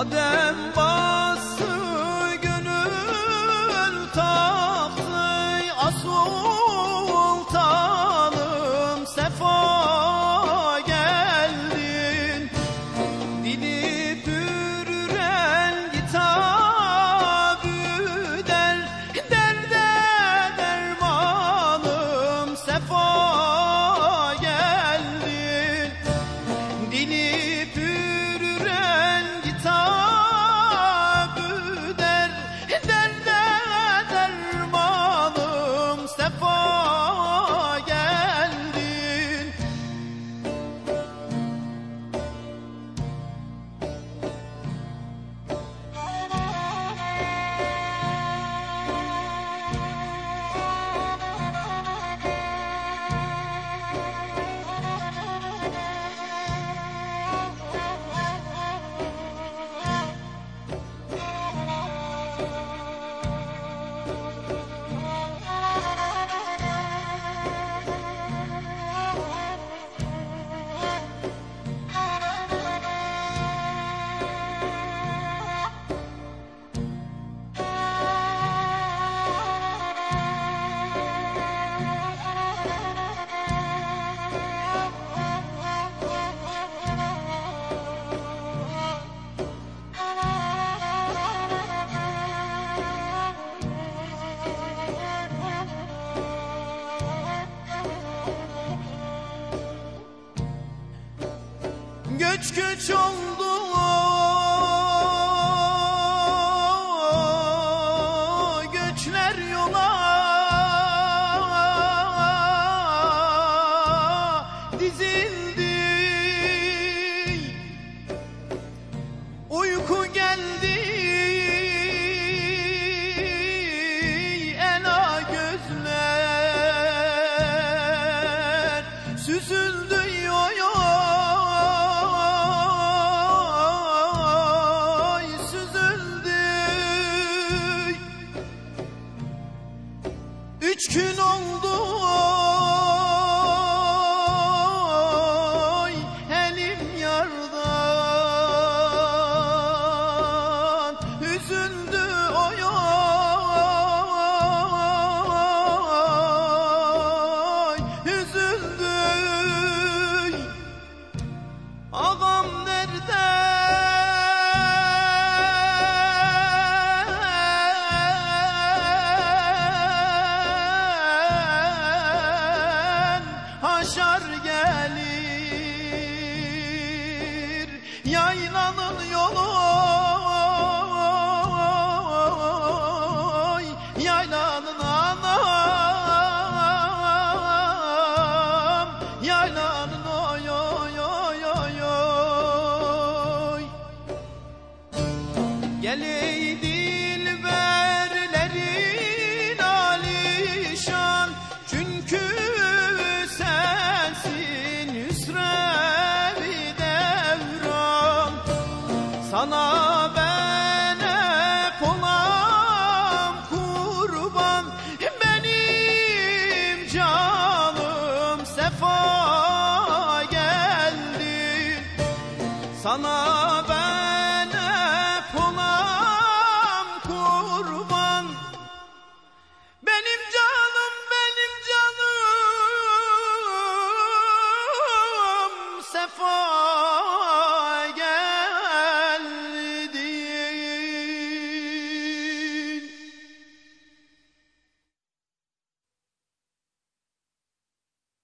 Kadem bastı gönül tahtı Asultanım sefa geldin. Dili dürüren kitabı der Derde dermanım sefa geldin. Dili pürüren güç oldu Haşar gelir Yaylanın yolu. Yaylanın anam Yaylanın oy oy oy oy. Geleydi Sama.